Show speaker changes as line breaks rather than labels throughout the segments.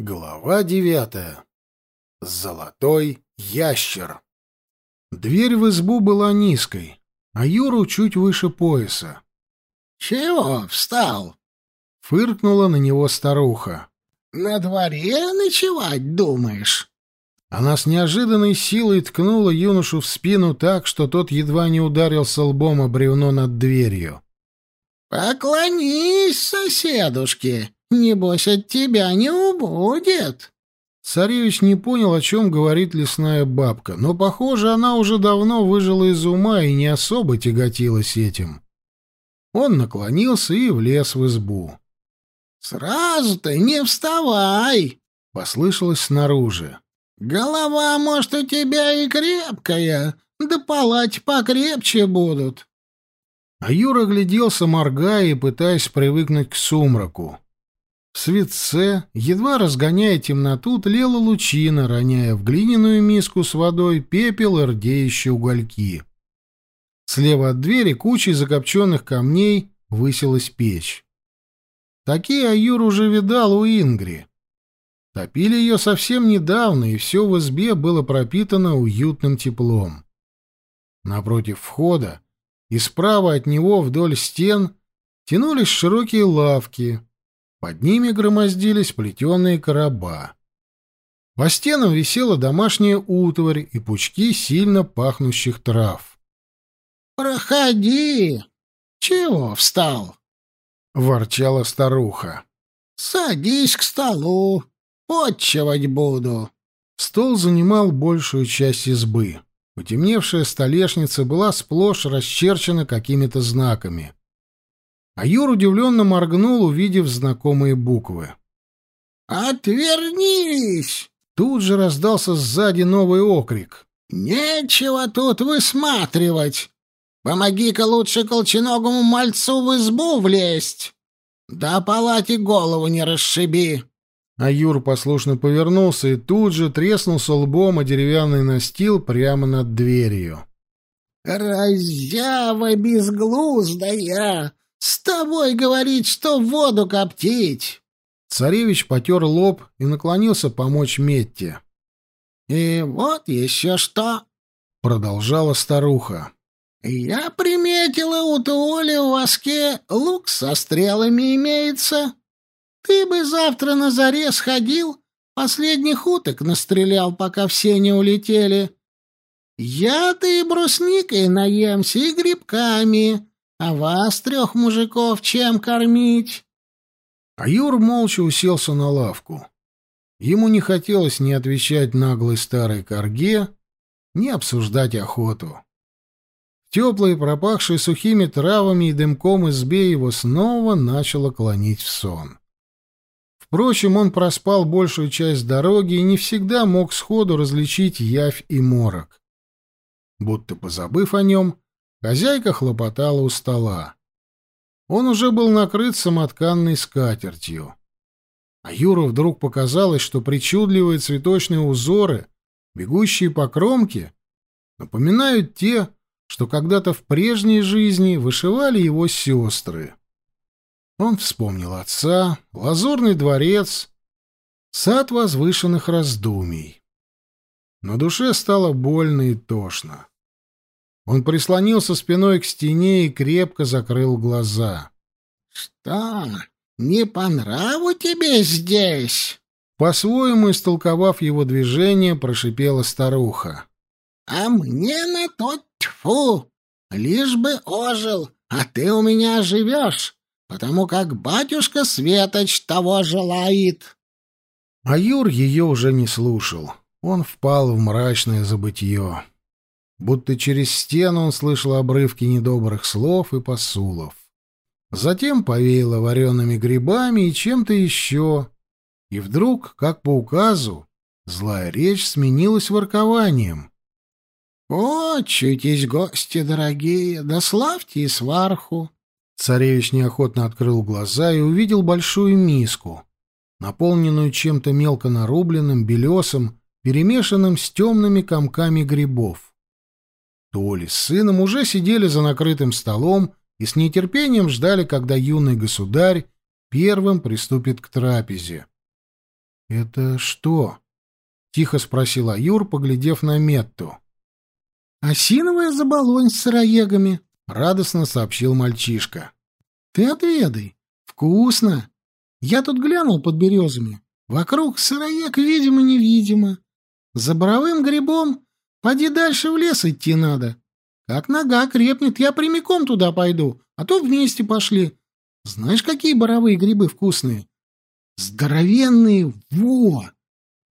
Глава девятая. Золотой ящер. Дверь в избу была низкой, а Юру чуть выше пояса.
«Чего встал?»
— фыркнула на него старуха.
«На дворе ночевать думаешь?»
Она с неожиданной силой ткнула юношу в спину так, что тот едва не ударился лбом о бревно над дверью.
«Поклонись соседушке, небось от тебя не убудет».
Царевич не понял, о чем говорит лесная бабка, но, похоже, она уже давно выжила из ума и не особо тяготилась этим. Он наклонился и влез в избу.
«Сразу-то не вставай!»
— послышалось снаружи.
«Голова, может, у тебя и крепкая, да палать покрепче будут».
А Юра гляделся, моргая и пытаясь привыкнуть к сумраку. В светце, едва разгоняя темноту, тлела лучина, роняя в глиняную миску с водой пепел и рдеющие угольки. Слева от двери кучей закопченных камней высилась печь. Такие Аюр уже видал у Ингри. Топили ее совсем недавно, и все в избе было пропитано уютным теплом. Напротив входа и справа от него вдоль стен тянулись широкие лавки, под ними громоздились плетеные короба. По стенам висела домашняя утварь и пучки сильно пахнущих трав.
«Проходи! Чего встал?»
— ворчала старуха.
«Садись к столу, подчевать буду».
Стол занимал большую часть избы. Потемневшая столешница была сплошь расчерчена какими-то знаками. А Юр удивленно моргнул, увидев знакомые буквы.
«Отвернись!»
Тут же раздался сзади новый окрик.
«Нечего тут высматривать! Помоги-ка лучше колченогому мальцу в избу влезть! Да палате голову не расшиби!»
А Юр послушно повернулся и тут же треснулся лбом о деревянный настил прямо над дверью.
«Разява безглуздая! С тобой говорить, что воду коптить!»
Царевич потер лоб и наклонился помочь Метте.
«И вот еще что!»
— продолжала старуха.
«Я приметила у Туоли в воске лук со стрелами имеется. Ты бы завтра на заре сходил, последних уток настрелял, пока все не улетели. Я-то и брусникой наемся, и грибками, а вас, трех мужиков, чем кормить?»
А Юр молча уселся на лавку. Ему не хотелось ни отвечать наглой старой корге, ни обсуждать охоту. В теплой, пропахшей сухими травами и дымком избе его снова начало клонить в сон. Впрочем, он проспал большую часть дороги и не всегда мог сходу различить явь и морок. Будто позабыв о нем, хозяйка хлопотала у стола. Он уже был накрыт самотканной скатертью. А Юру вдруг показалось, что причудливые цветочные узоры, бегущие по кромке, напоминают те, что когда-то в прежней жизни вышивали его сестры. Он вспомнил отца, лазурный дворец, сад возвышенных раздумий. На душе стало больно и тошно. Он прислонился спиной к стене и крепко закрыл глаза.
«Что, не по нраву тебе здесь?»
По-своему истолковав его движение, прошипела старуха.
«А мне на тот тьфу! Лишь бы ожил, а ты у меня живешь потому как батюшка Светоч того желает.
А Юр ее уже не слушал. Он впал в мрачное забытье. Будто через стену он слышал обрывки недобрых слов и посулов. Затем повеяло вареными грибами и чем-то еще. И вдруг, как по указу, злая речь сменилась воркованием.
«О, чуйтесь, гости дорогие, да славьте и сварху!
Царевич неохотно открыл глаза и увидел большую миску, наполненную чем-то мелко нарубленным, белесым, перемешанным с темными комками грибов. Толи с сыном уже сидели за накрытым столом и с нетерпением ждали, когда юный государь первым приступит к трапезе. Это что? Тихо спросил Аюр, поглядев на Метту.
«Осиновая заболонь с сыроегами», —
радостно сообщил мальчишка.
«Ты отведай. Вкусно. Я тут глянул под березами. Вокруг сыроег видимо-невидимо. За боровым грибом поди дальше в лес идти надо. Как нога крепнет, я прямиком туда пойду, а то вместе пошли. Знаешь, какие боровые грибы вкусные? Здоровенные, во!»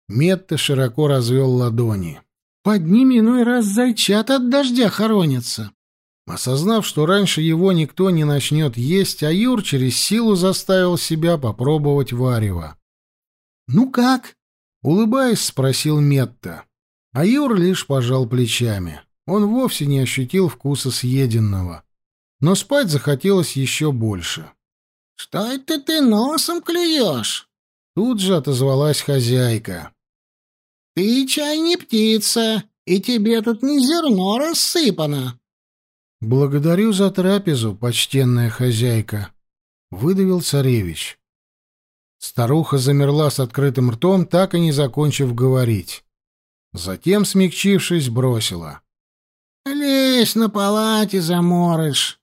Метта широко развел ладони.
Под ними иной раз зайчат от дождя хоронятся.
Осознав, что раньше его никто не начнет есть, а Юр через силу заставил себя попробовать варево.
«Ну как?»
— улыбаясь, спросил Метта. А Юр лишь пожал плечами. Он вовсе не ощутил вкуса съеденного. Но спать захотелось еще больше.
«Что это ты носом клюешь?»
Тут же отозвалась хозяйка.
«Ты чай не птица, и тебе тут не зерно рассыпано».
«Благодарю за трапезу, почтенная хозяйка», — выдавил царевич. Старуха замерла с открытым ртом, так и не закончив говорить. Затем, смягчившись, бросила.
«Лезь на палате, заморыш.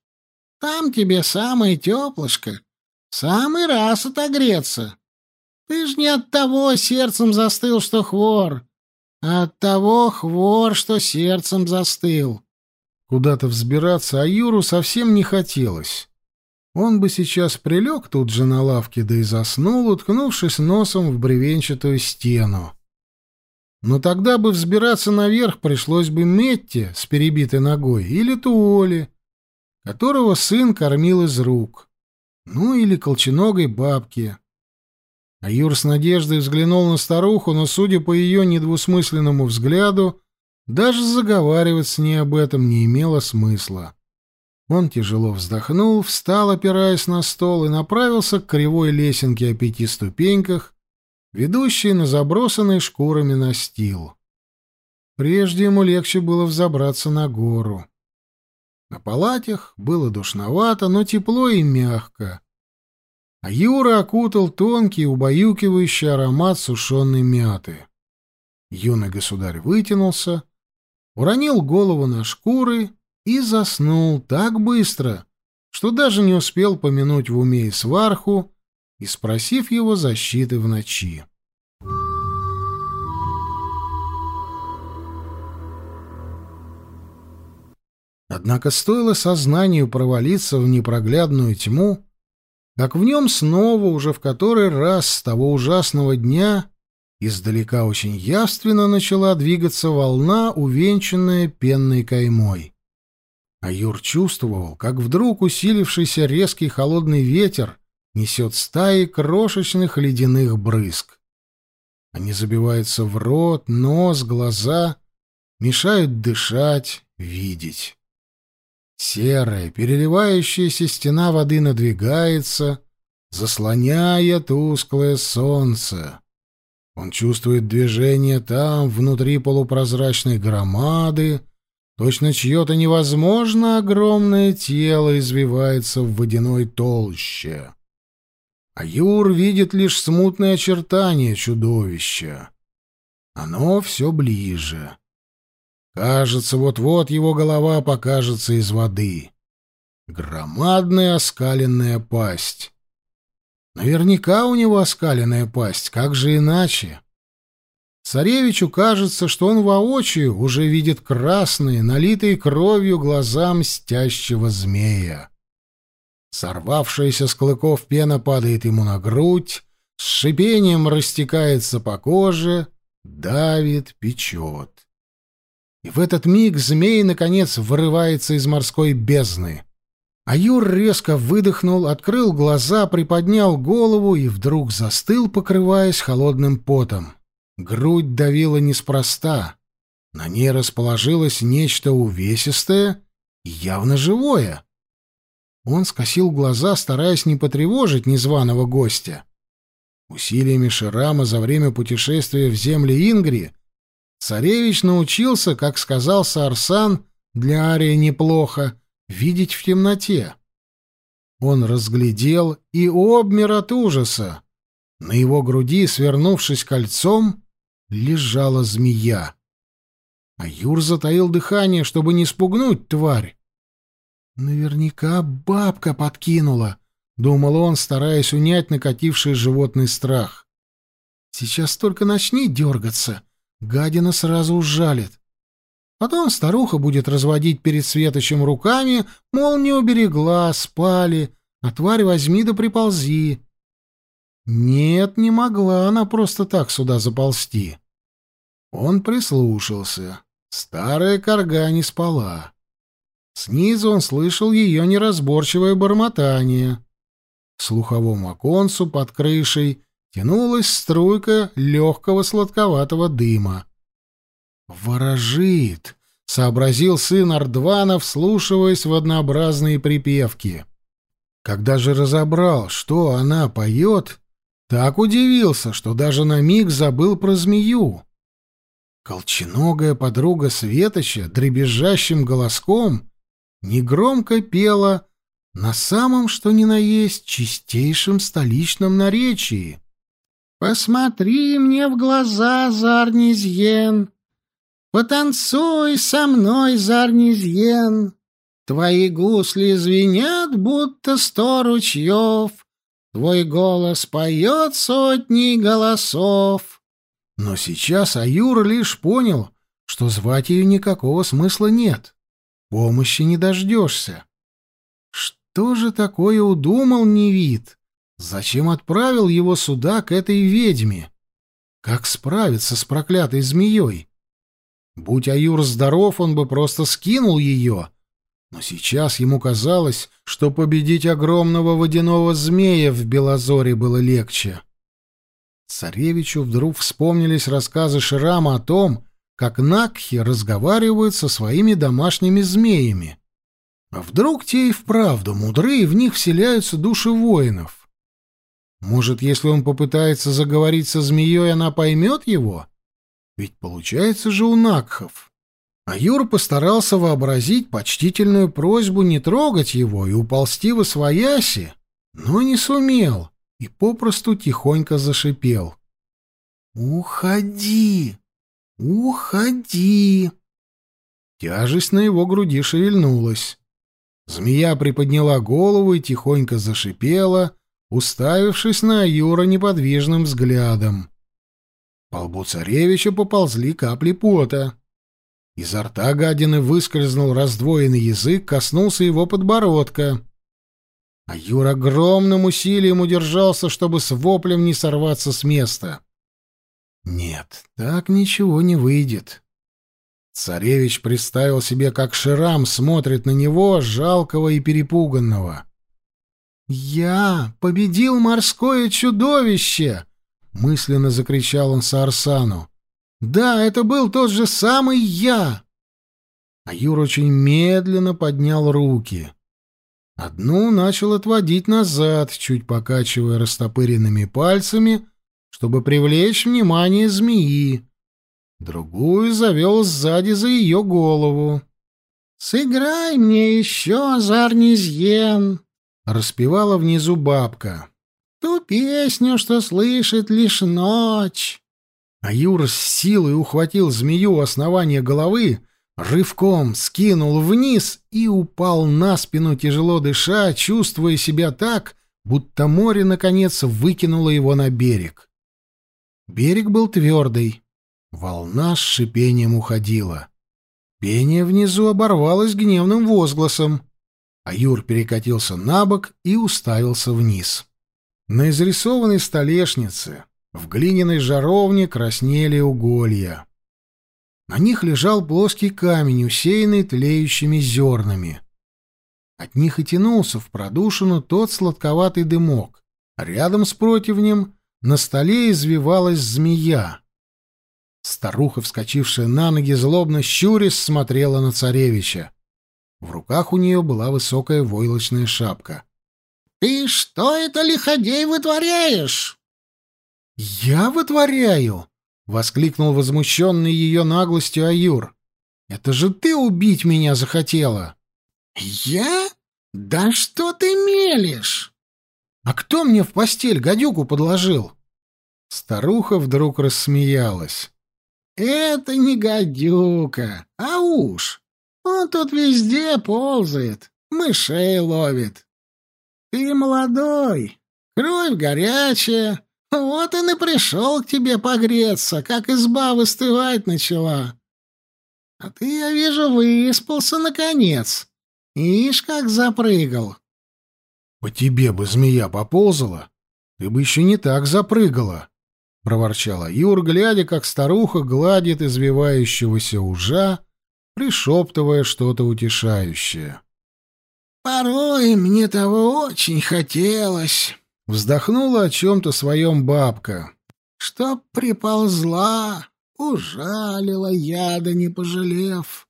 Там тебе самое теплышко. Самый раз отогреться. Ты ж не от того сердцем застыл, что хвор, а от того хвор, что сердцем застыл.
Куда-то взбираться, а Юру совсем не хотелось. Он бы сейчас прилег тут же на лавке, да и заснул, уткнувшись носом в бревенчатую стену. Но тогда бы взбираться наверх пришлось бы Метте с перебитой ногой или Туоле, которого сын кормил из рук, ну или колченогой бабке. А Юр с надеждой взглянул на старуху, но, судя по ее недвусмысленному взгляду, даже заговаривать с ней об этом не имело смысла. Он тяжело вздохнул, встал, опираясь на стол, и направился к кривой лесенке о пяти ступеньках, ведущей на забросанный шкурами настил. Прежде ему легче было взобраться на гору. На палатях было душновато, но тепло и мягко а Юра окутал тонкий, убаюкивающий аромат сушеной мяты. Юный государь вытянулся, уронил голову на шкуры и заснул так быстро, что даже не успел помянуть в уме и сварху и спросив его защиты в ночи. Однако стоило сознанию провалиться в непроглядную тьму, как в нем снова, уже в который раз с того ужасного дня, издалека очень явственно начала двигаться волна, увенчанная пенной каймой. А Юр чувствовал, как вдруг усилившийся резкий холодный ветер несет стаи крошечных ледяных брызг. Они забиваются в рот, нос, глаза, мешают дышать, видеть. Серая, переливающаяся стена воды надвигается, заслоняя тусклое солнце. Он чувствует движение там, внутри полупрозрачной громады, точно чье-то невозможно огромное тело извивается в водяной толще. А Юр видит лишь смутные очертания чудовища. Оно все ближе. Кажется, вот-вот его голова покажется из воды. Громадная оскаленная пасть. Наверняка у него оскаленная пасть, как же иначе? Царевичу кажется, что он воочию уже видит красные, налитые кровью глаза мстящего змея. Сорвавшаяся с клыков пена падает ему на грудь, с шипением растекается по коже, давит, печет. И в этот миг змей, наконец, вырывается из морской бездны. А Юр резко выдохнул, открыл глаза, приподнял голову и вдруг застыл, покрываясь холодным потом. Грудь давила неспроста. На ней расположилось нечто увесистое и явно живое. Он скосил глаза, стараясь не потревожить незваного гостя. Усилиями Ширама за время путешествия в земли Ингри Царевич научился, как сказал Сарсан, для Арии неплохо, видеть в темноте. Он разглядел и обмер от ужаса. На его груди, свернувшись кольцом, лежала змея. А Юр затаил дыхание, чтобы не спугнуть тварь. «Наверняка бабка подкинула», — думал он, стараясь унять накативший животный страх. «Сейчас только начни дергаться, гадина сразу ужалит. Потом старуха будет разводить перед Светочем руками, мол, не уберегла, спали, а тварь возьми да приползи. Нет, не могла она просто так сюда заползти. Он прислушался. Старая корга не спала. Снизу он слышал ее неразборчивое бормотание. К слуховому оконцу под крышей тянулась струйка легкого сладковатого дыма. «Ворожит!» — сообразил сын Ардвана, вслушиваясь в однообразные припевки. Когда же разобрал, что она поет, так удивился, что даже на миг забыл про змею. Колченогая подруга Светоча дребезжащим голоском негромко пела на самом что ни на есть чистейшем столичном наречии.
«Посмотри мне в глаза, Зарнизьен, потанцуй со мной, Зарнизьен, твои гусли звенят, будто сто ручьев, твой голос поет сотни голосов».
Но сейчас Аюр лишь понял, что звать ее никакого смысла нет. Помощи не дождешься. Что же такое удумал Невид? Зачем отправил его сюда, к этой ведьме? Как справиться с проклятой змеей? Будь Аюр здоров, он бы просто скинул ее. Но сейчас ему казалось, что победить огромного водяного змея в Белозоре было легче. Царевичу вдруг вспомнились рассказы Шрама о том, как Накхи разговаривают со своими домашними змеями. А вдруг те и вправду мудры, и в них вселяются души воинов? Может, если он попытается заговорить со змеей, она поймет его? Ведь получается же у Накхов. А Юр постарался вообразить почтительную просьбу не трогать его и уползти в освояси, но не сумел — и попросту тихонько зашипел. «Уходи! Уходи!» Тяжесть на его груди шевельнулась. Змея приподняла голову и тихонько зашипела, уставившись на Юра неподвижным взглядом. По лбу царевича поползли капли пота. Изо рта гадины выскользнул раздвоенный язык, коснулся его подбородка. А Юр огромным усилием удержался, чтобы с воплем не сорваться с места. Нет, так ничего не выйдет. Царевич представил себе, как Ширам смотрит на него, жалкого и перепуганного. «Я победил морское чудовище!» — мысленно закричал он Саарсану. «Да, это был тот же самый я!» А Юр очень медленно поднял руки. Одну начал отводить назад, чуть покачивая растопыренными пальцами, чтобы привлечь внимание змеи. Другую завел сзади за ее голову. «Сыграй мне еще, Зарнизьен!» — распевала внизу бабка. «Ту песню, что слышит лишь ночь!» А Юр с силой ухватил змею у основания головы, рывком скинул вниз и упал на спину, тяжело дыша, чувствуя себя так, будто море, наконец, выкинуло его на берег. Берег был твердый. Волна с шипением уходила. Пение внизу оборвалось гневным возгласом, а Юр перекатился на бок и уставился вниз. На изрисованной столешнице в глиняной жаровне краснели уголья. На них лежал плоский камень, усеянный тлеющими зернами. От них и тянулся в продушину тот сладковатый дымок. Рядом с противнем на столе извивалась змея. Старуха, вскочившая на ноги, злобно щурясь, смотрела на царевича. В руках у нее была высокая войлочная шапка.
— Ты что это, лиходей, вытворяешь?
— Я вытворяю? — воскликнул возмущенный ее наглостью Аюр. «Это же ты убить меня захотела!»
«Я? Да что ты мелешь?»
«А кто мне в постель гадюку подложил?» Старуха вдруг рассмеялась.
«Это не гадюка, а уж. Он тут везде ползает, мышей ловит. Ты молодой, кровь горячая, вот он и пришел к тебе погреться, как изба выстывать начала. А ты, я вижу, выспался наконец. Ишь, как запрыгал.
По тебе бы змея поползала, ты бы еще не так запрыгала, — проворчала Юр, глядя, как старуха гладит извивающегося ужа, пришептывая что-то утешающее.
«Порой мне того очень хотелось», — вздохнула о чем-то своем бабка. «Чтоб приползла, ужалила яда, не пожалев.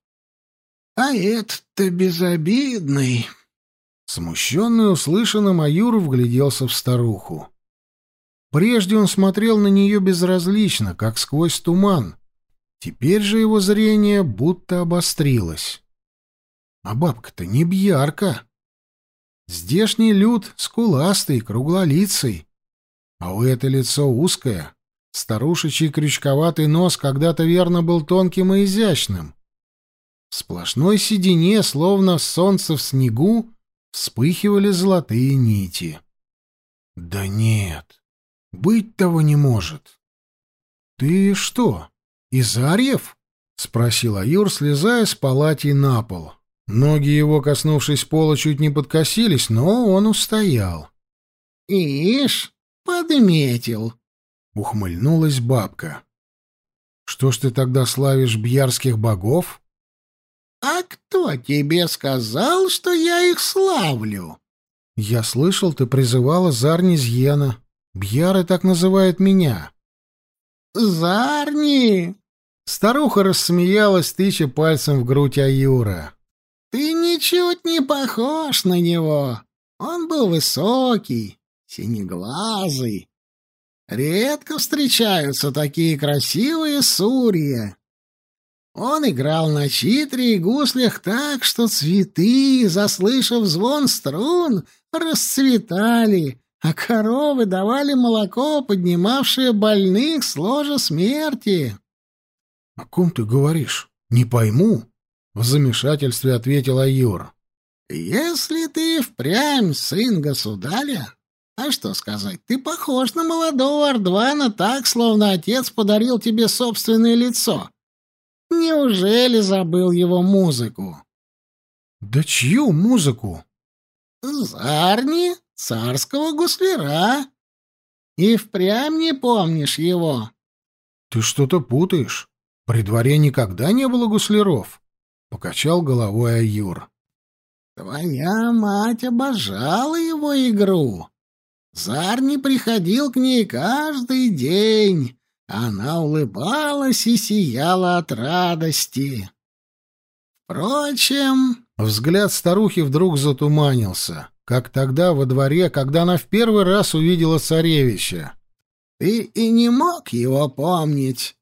А этот-то безобидный».
Смущенный услышанным, Аюр вгляделся в старуху. Прежде он смотрел на нее безразлично, как сквозь туман. Теперь же его зрение будто обострилось. А бабка-то не бьярка. Здешний люд скуластый, круглолицый. А у это лицо узкое. Старушечий крючковатый нос когда-то верно был тонким и изящным. В сплошной седине, словно солнце в снегу, вспыхивали золотые нити. Да нет, быть того не может. Ты что, Изарьев? спросил Аюр, слезая с палати на пол. Ноги его, коснувшись пола, чуть не подкосились, но он устоял.
«Ишь, подметил!»
— ухмыльнулась бабка. «Что ж ты тогда славишь бьярских богов?»
«А кто тебе сказал, что я их славлю?»
«Я слышал, ты призывала Зарни Зьена. Бьяры так называют меня».
«Зарни!»
Старуха рассмеялась, тыча пальцем в грудь Аюра.
«Ты ничуть не похож на него. Он был высокий, синеглазый. Редко встречаются такие красивые сурья. Он играл на читре и гуслях так, что цветы, заслышав звон струн, расцветали, а коровы давали молоко, поднимавшее больных с ложа смерти.
— О ком ты говоришь? Не пойму, — в замешательстве ответил Аюр.
— Если ты впрямь сын государя, а что сказать, ты похож на молодого Ардвана так, словно отец подарил тебе собственное лицо. Неужели забыл его музыку?
Да чью музыку?
Зарни, царского гусляра. И впрямь не помнишь его.
Ты что-то путаешь. При дворе никогда не было гусляров. Покачал головой Аюр.
Твоя мать обожала его игру. Зарни приходил к ней каждый день, она улыбалась и сияла от радости. Впрочем...
Взгляд старухи вдруг затуманился, как тогда во дворе, когда она в первый раз увидела царевича.
«Ты и не мог его помнить.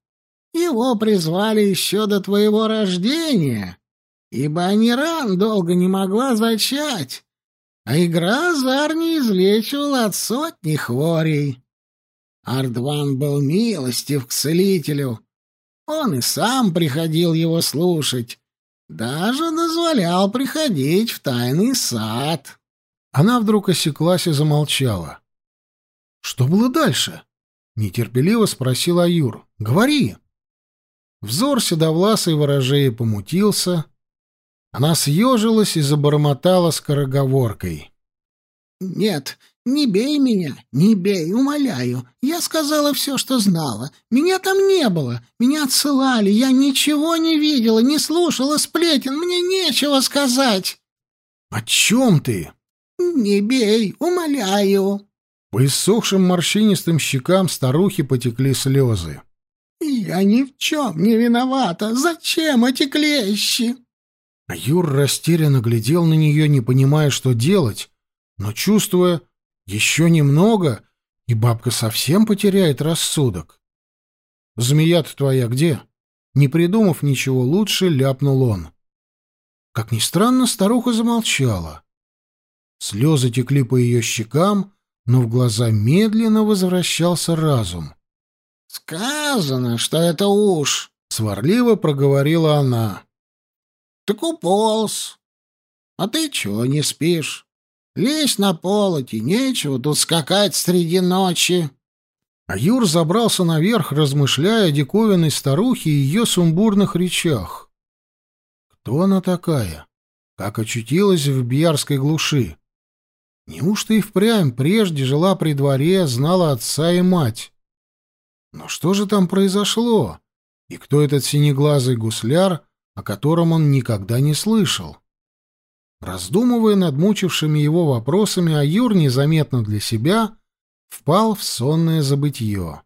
Его призвали еще до твоего рождения, ибо Аниран долго не могла зачать, а игра Зарни излечивала от сотни хворей. Ардван был милостив к целителю. Он и сам приходил его слушать. Даже дозволял приходить в тайный сад.
Она вдруг осеклась и замолчала. «Что было дальше?» — нетерпеливо спросил Аюр. «Говори!» Взор седовласой ворожеи помутился. Она съежилась и забормотала скороговоркой.
«Нет, «Не бей меня, не бей, умоляю. Я сказала все, что знала. Меня там не было. Меня отсылали. Я ничего не видела, не слушала сплетен. Мне нечего сказать».
«О чем ты?»
«Не бей, умоляю».
По иссохшим морщинистым щекам старухи потекли слезы.
«Я ни в чем не виновата. Зачем эти клещи?»
А Юр растерянно глядел на нее, не понимая, что делать, но чувствуя, еще немного, и бабка совсем потеряет рассудок. «Змея-то твоя где?» Не придумав ничего лучше, ляпнул он. Как ни странно, старуха замолчала. Слезы текли по ее щекам, но в глаза медленно возвращался разум.
Сказано, что это уж,
сварливо проговорила она.
Так уполз. А ты чего не спишь? Лезь на полоти, нечего тут скакать среди ночи.
А Юр забрался наверх, размышляя о диковинной старухе и ее сумбурных речах. Кто она такая? Как очутилась в Бьярской глуши? Неужто и впрямь прежде жила при дворе, знала отца и мать? Но что же там произошло? И кто этот синеглазый гусляр, о котором он никогда не слышал? Раздумывая над мучившими его вопросами, Аюр незаметно для себя впал в сонное забытье.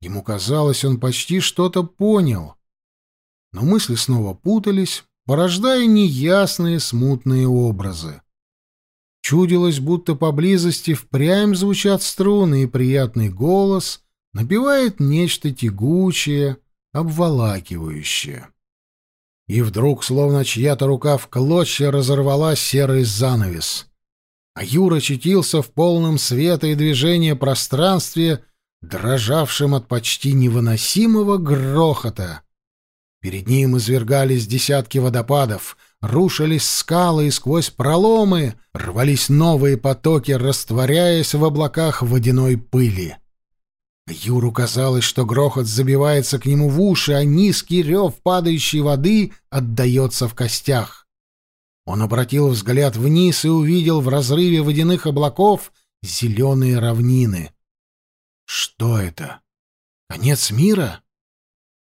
Ему казалось, он почти что-то понял. Но мысли снова путались, порождая неясные смутные образы. Чудилось, будто поблизости впрямь звучат струны, и приятный голос напевает нечто тягучее, обволакивающее. И вдруг, словно чья-то рука в клочья, разорвала серый занавес. А Юра очутился в полном света и движения пространстве, дрожавшем от почти невыносимого грохота. Перед ним извергались десятки водопадов, рушились скалы и сквозь проломы рвались новые потоки, растворяясь в облаках водяной пыли. Юру казалось, что грохот забивается к нему в уши, а низкий рев падающей воды отдается в костях. Он обратил взгляд вниз и увидел в разрыве водяных облаков зеленые равнины. Что это? Конец мира?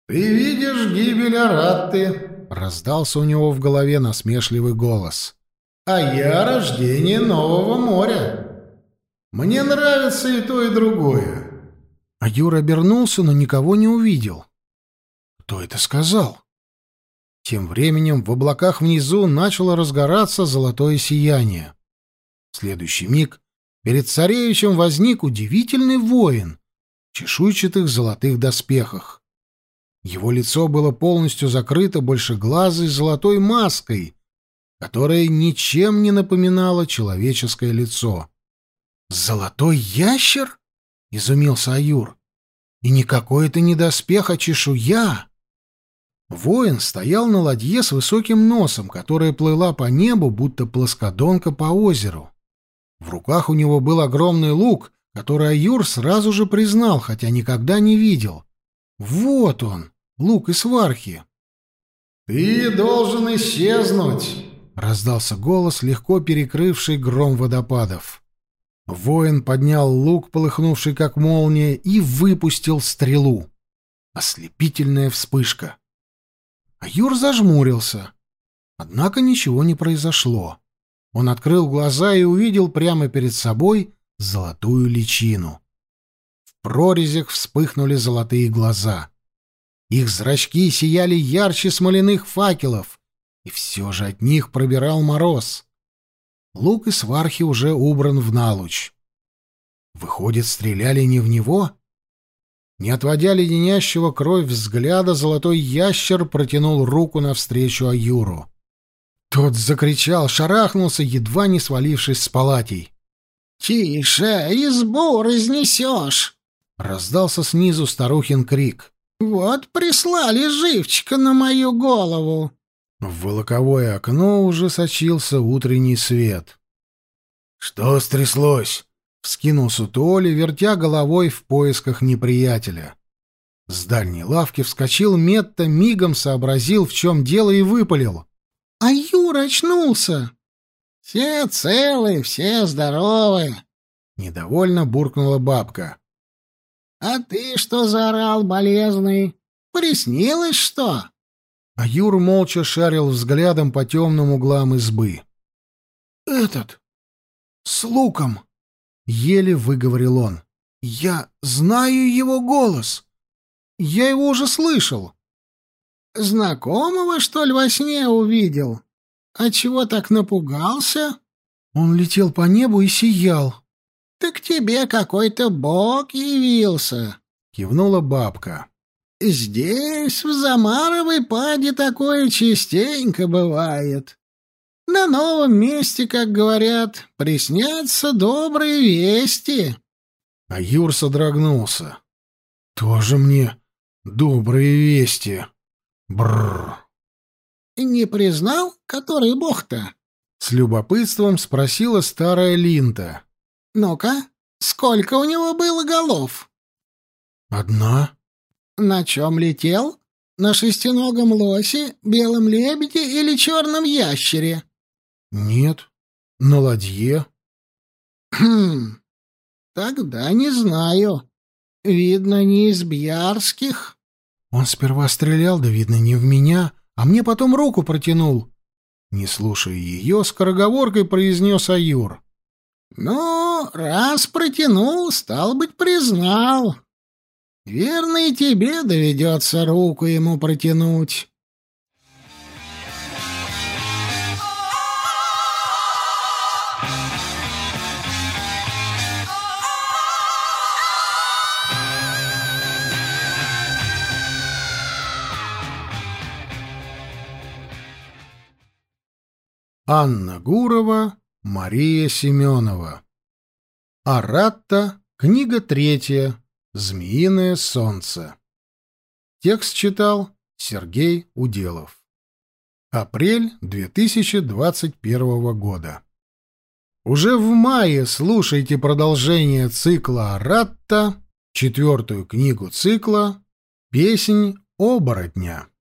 «Ты видишь гибель Аратты», —
раздался у него в голове насмешливый голос.
«А я рождение нового моря. Мне нравится и то, и другое.
А Юра обернулся, но никого не увидел. Кто это сказал? Тем временем в облаках внизу начало разгораться золотое сияние. В следующий миг перед царевичем возник удивительный воин в чешуйчатых золотых доспехах. Его лицо было полностью закрыто большеглазой золотой маской, которая ничем не напоминала человеческое лицо. «Золотой ящер?» — изумился Аюр. «И никакой это не доспех, а чешуя!» Воин стоял на ладье с высоким носом, которая плыла по небу, будто плоскодонка по озеру. В руках у него был огромный лук, который Аюр сразу же признал, хотя никогда не видел. Вот он, лук из свархи.
«Ты должен исчезнуть!»
— раздался голос, легко перекрывший гром водопадов. Воин поднял лук, полыхнувший как молния, и выпустил стрелу. Ослепительная вспышка. А Юр зажмурился. Однако ничего не произошло. Он открыл глаза и увидел прямо перед собой золотую личину. В прорезях вспыхнули золотые глаза. Их зрачки сияли ярче смоляных факелов, и все же от них пробирал мороз. Лук и свархи уже убран в налуч. Выходит, стреляли не в него? Не отводя леденящего кровь взгляда, золотой ящер протянул руку навстречу Аюру. Тот закричал, шарахнулся, едва не свалившись с палатей.
«Тише, избу разнесешь!» — раздался снизу старухин крик. «Вот прислали живчика на мою голову!»
В волоковое окно уже сочился утренний свет. «Что стряслось?» — вскинулся Туоли, вертя головой в поисках неприятеля. С дальней лавки вскочил Метта, мигом сообразил, в чем дело, и выпалил.
«А Юра очнулся!» «Все целы, все здоровы!»
— недовольно буркнула бабка.
«А ты что заорал, болезный? Приснилось что?»
А Юр молча шарил взглядом по темным углам избы. «Этот! С луком!» — еле выговорил он. «Я знаю его голос! Я его уже слышал!»
«Знакомого, что ли, во сне увидел? А чего так напугался?»
Он летел по небу и сиял.
«Так тебе какой-то бог явился!»
— кивнула бабка.
Здесь, в Замаровой паде, такое частенько бывает. На новом месте, как говорят, приснятся добрые вести.
А Юр содрогнулся. Тоже мне добрые вести. Бррр.
Не признал, который бог-то?
С любопытством спросила старая Линта.
Ну-ка, сколько у него было голов?
Одна.
На чем летел? На шестиногом лосе, белом лебеде или черном ящере?
Нет, на ладье.
Хм, тогда не знаю. Видно, не из Бьярских.
Он сперва стрелял, да, видно, не в меня, а мне потом руку протянул. Не слушая ее, скороговоркой произнес Аюр.
«Ну, раз протянул, стал быть, признал. Верно, и тебе доведется руку ему протянуть».
Анна Гурова, Мария Семенова. Аратта, книга третья, «Змеиное солнце». Текст читал Сергей Уделов. Апрель 2021 года. Уже в мае слушайте продолжение цикла Аратта, четвертую книгу цикла «Песнь оборотня».